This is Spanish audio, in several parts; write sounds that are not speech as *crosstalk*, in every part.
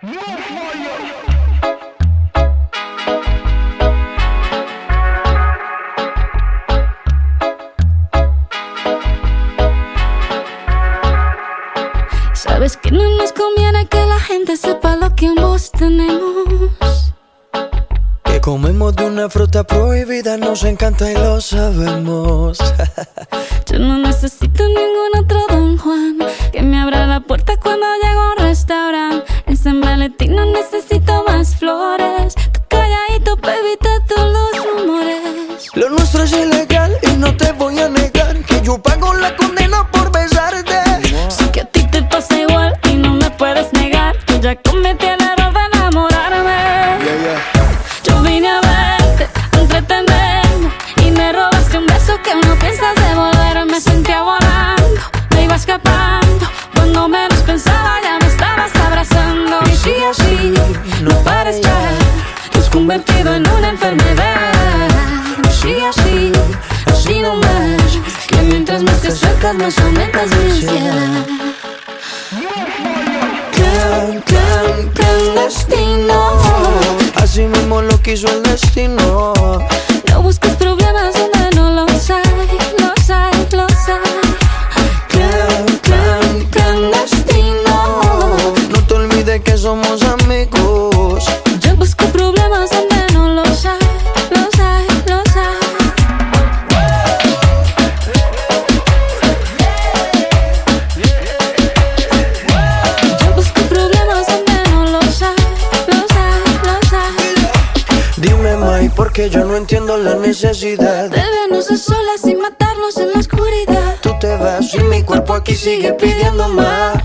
Sabes que no nos conviene que la gente sepa lo que ambos tenemos. Que comemos de una fruta prohibida, nos encanta y lo sabemos. *laughs* Yo no necesito ningún otro Don Juan Valentín no necesito más flores. Tú calladito, baby, todos los rumores. Lo nuestro es ilegal y no te voy a negar que yo pago la condena por besarte. Sé que a ti te pasa igual y no me puedes negar. Yo ya cometí el error de enamorarme. Yo vine a verte, a entretenerme Y me robaste un beso que no piensas devolver Me sentía volando, me iba escapando Cuando menos pensaba no pares ya Te has convertido en una enfermedad sí, así, así no más Que mientras más te acercas más aumentas mi ansiedad Clan, clan, clandestino. Así mismo lo quiso el destino. No busques problemas porque yo no entiendo la necesidad. De vernos a solas y matarnos en la oscuridad. Tú te vas y mi cuerpo aquí sigue pidiendo más.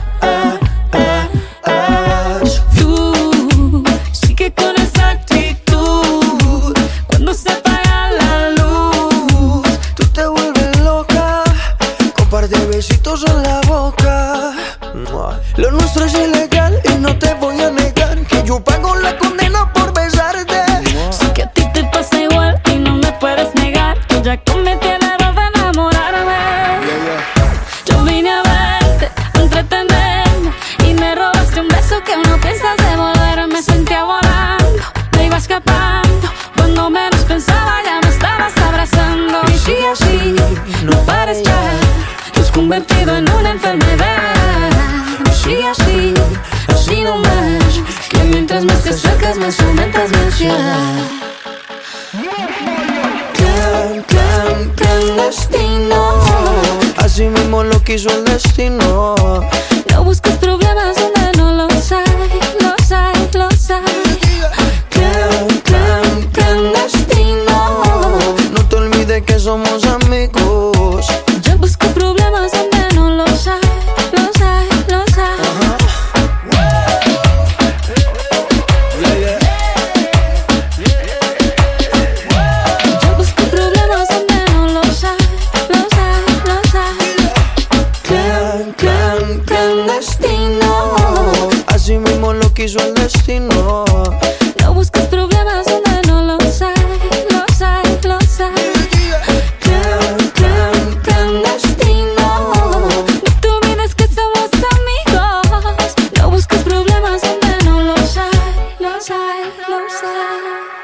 Tú sigue con esa actitud cuando se apaga la luz. Tú te vuelves loca con par de besitos en la boca. Lo nuestro es ilegal y no te voy a negar que yo pago la que no piensas devolver Me sentía volando, me iba escapando Cuando menos pensaba ya me estabas abrazando Y sí, así, no pares ya Te has convertido en una enfermedad Y sí, así, así no más Que mientras más te acercas más aumentas mi ansiedad Clan, clan, clandestino. Así mismo lo quiso el destino. No busques problemas No busques problemas donde no los hay, los hay, los hay. Clan, clan, clandestino. No te olvides que somos amigos. No busques problemas donde no los hay, los hay, los hay.